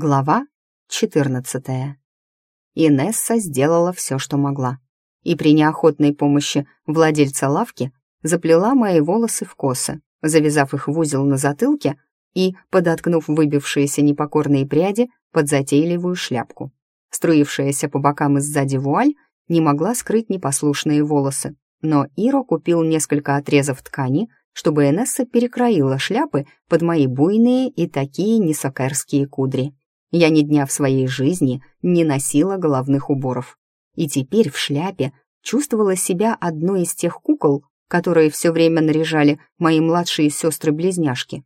Глава 14. Инесса сделала все, что могла. И при неохотной помощи владельца лавки заплела мои волосы в косы, завязав их в узел на затылке и подоткнув выбившиеся непокорные пряди под затейливую шляпку. Струившаяся по бокам и сзади вуаль не могла скрыть непослушные волосы, но Иро купил несколько отрезов ткани, чтобы Энесса перекроила шляпы под мои буйные и такие несокерские кудри. Я ни дня в своей жизни не носила головных уборов. И теперь в шляпе чувствовала себя одной из тех кукол, которые все время наряжали мои младшие сестры-близняшки.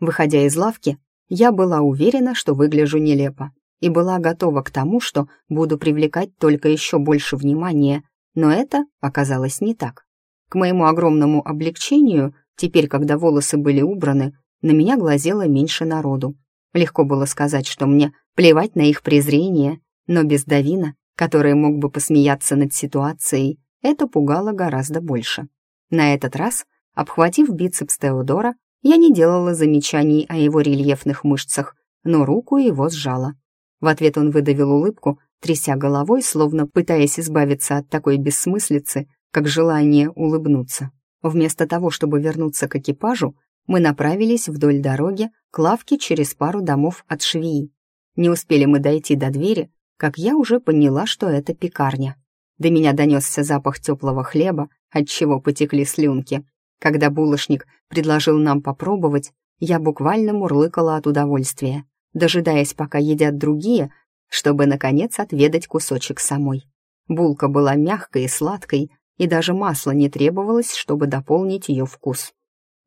Выходя из лавки, я была уверена, что выгляжу нелепо, и была готова к тому, что буду привлекать только еще больше внимания, но это оказалось не так. К моему огромному облегчению, теперь, когда волосы были убраны, на меня глазело меньше народу, Легко было сказать, что мне плевать на их презрение, но без Давина, который мог бы посмеяться над ситуацией, это пугало гораздо больше. На этот раз, обхватив бицепс Теодора, я не делала замечаний о его рельефных мышцах, но руку его сжала. В ответ он выдавил улыбку, тряся головой, словно пытаясь избавиться от такой бессмыслицы, как желание улыбнуться. Вместо того, чтобы вернуться к экипажу, мы направились вдоль дороги к лавке через пару домов от швеи. Не успели мы дойти до двери, как я уже поняла, что это пекарня. До меня донесся запах теплого хлеба, от чего потекли слюнки. Когда булочник предложил нам попробовать, я буквально мурлыкала от удовольствия, дожидаясь, пока едят другие, чтобы, наконец, отведать кусочек самой. Булка была мягкой и сладкой, и даже масла не требовалось, чтобы дополнить ее вкус.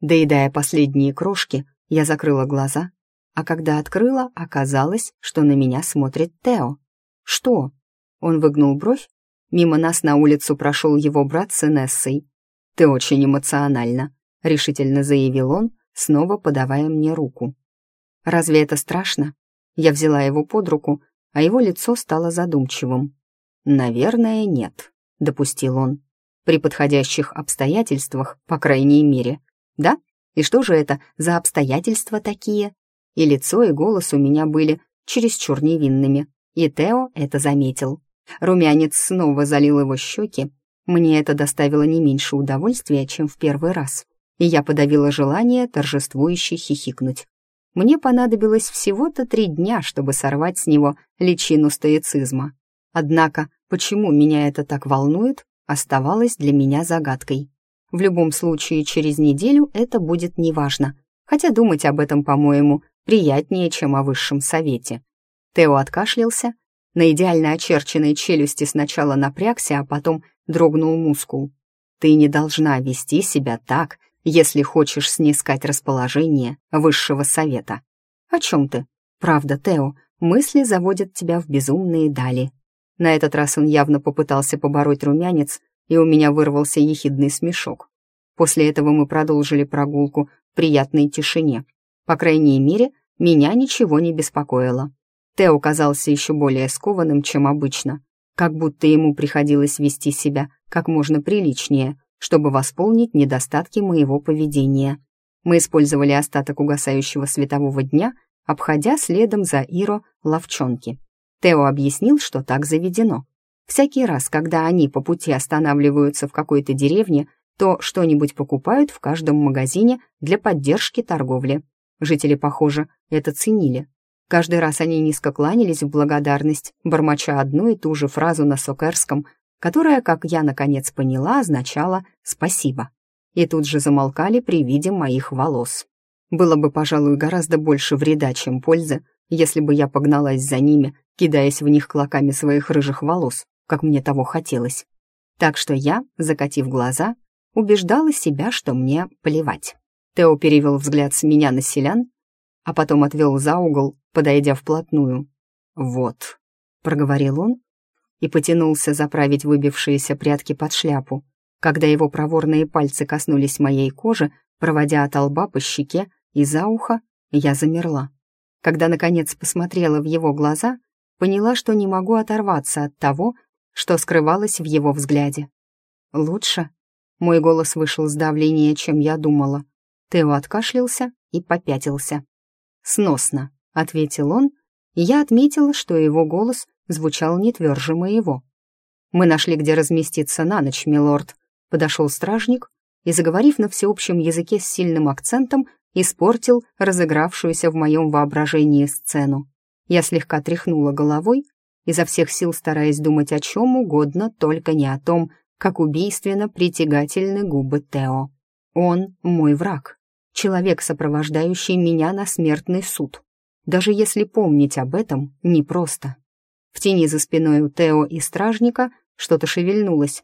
Доедая последние крошки, я закрыла глаза, а когда открыла, оказалось, что на меня смотрит Тео. «Что?» Он выгнул бровь. Мимо нас на улицу прошел его брат с Инессой. «Ты очень эмоциональна», — решительно заявил он, снова подавая мне руку. «Разве это страшно?» Я взяла его под руку, а его лицо стало задумчивым. «Наверное, нет», — допустил он. «При подходящих обстоятельствах, по крайней мере, да? И что же это за обстоятельства такие? И лицо, и голос у меня были чересчур невинными. И Тео это заметил. Румянец снова залил его щеки. Мне это доставило не меньше удовольствия, чем в первый раз. И я подавила желание торжествующе хихикнуть. Мне понадобилось всего-то три дня, чтобы сорвать с него личину стоицизма. Однако, почему меня это так волнует, оставалось для меня загадкой. В любом случае, через неделю это будет неважно. Хотя думать об этом, по-моему, приятнее, чем о высшем совете. Тео откашлялся. На идеально очерченной челюсти сначала напрягся, а потом дрогнул мускул. «Ты не должна вести себя так, если хочешь снискать расположение высшего совета». «О чем ты?» «Правда, Тео, мысли заводят тебя в безумные дали». На этот раз он явно попытался побороть румянец, и у меня вырвался ехидный смешок. После этого мы продолжили прогулку в приятной тишине. По крайней мере, меня ничего не беспокоило. Тео казался еще более скованным, чем обычно, как будто ему приходилось вести себя как можно приличнее, чтобы восполнить недостатки моего поведения. Мы использовали остаток угасающего светового дня, обходя следом за Иро ловчонки. Тео объяснил, что так заведено. Всякий раз, когда они по пути останавливаются в какой-то деревне, то что-нибудь покупают в каждом магазине для поддержки торговли. Жители, похоже, это ценили. Каждый раз они низко кланялись в благодарность, бормоча одну и ту же фразу на сокерском, которая, как я наконец поняла, означала «спасибо». И тут же замолкали при виде моих волос. Было бы, пожалуй, гораздо больше вреда, чем пользы, если бы я погналась за ними, кидаясь в них клоками своих рыжих волос как мне того хотелось. Так что я, закатив глаза, убеждала себя, что мне плевать. Тео перевел взгляд с меня на селян, а потом отвел за угол, подойдя вплотную. «Вот», — проговорил он и потянулся заправить выбившиеся прятки под шляпу. Когда его проворные пальцы коснулись моей кожи, проводя от лба по щеке и за ухо, я замерла. Когда, наконец, посмотрела в его глаза, поняла, что не могу оторваться от того, что скрывалось в его взгляде. «Лучше?» Мой голос вышел сдавленнее, чем я думала. Тео откашлялся и попятился. «Сносно», — ответил он и я отметила, что его голос звучал не тверже моего. «Мы нашли, где разместиться на ночь, милорд», — подошел стражник и, заговорив на всеобщем языке с сильным акцентом, испортил разыгравшуюся в моем воображении сцену. Я слегка тряхнула головой, изо всех сил стараясь думать о чем угодно, только не о том, как убийственно притягательны губы Тео. Он мой враг, человек, сопровождающий меня на смертный суд. Даже если помнить об этом, непросто. В тени за спиной у Тео и стражника что-то шевельнулось,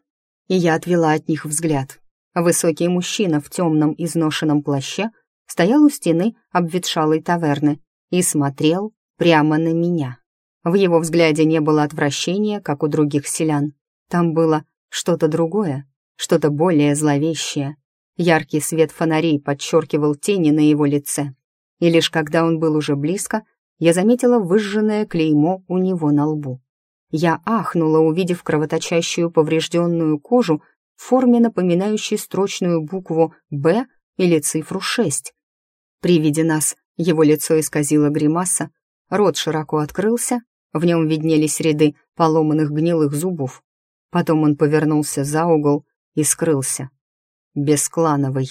и я отвела от них взгляд. Высокий мужчина в темном изношенном плаще стоял у стены обветшалой таверны и смотрел прямо на меня. В его взгляде не было отвращения, как у других селян. Там было что-то другое, что-то более зловещее. Яркий свет фонарей подчеркивал тени на его лице. И лишь когда он был уже близко, я заметила выжженное клеймо у него на лбу. Я ахнула, увидев кровоточащую поврежденную кожу в форме, напоминающей строчную букву «Б» или цифру 6. При виде нас его лицо исказило гримаса, рот широко открылся, в нем виднелись ряды поломанных гнилых зубов. Потом он повернулся за угол и скрылся. «Бесклановый».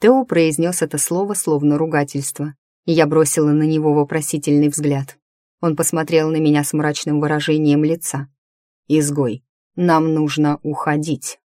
Тео произнес это слово словно ругательство, и я бросила на него вопросительный взгляд. Он посмотрел на меня с мрачным выражением лица. «Изгой, нам нужно уходить».